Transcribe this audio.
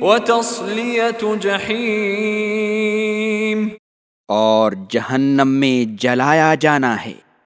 وَتَصْلِيَةُ جَحِيمٍ. اور جہنم میں جلایا جانا ہے۔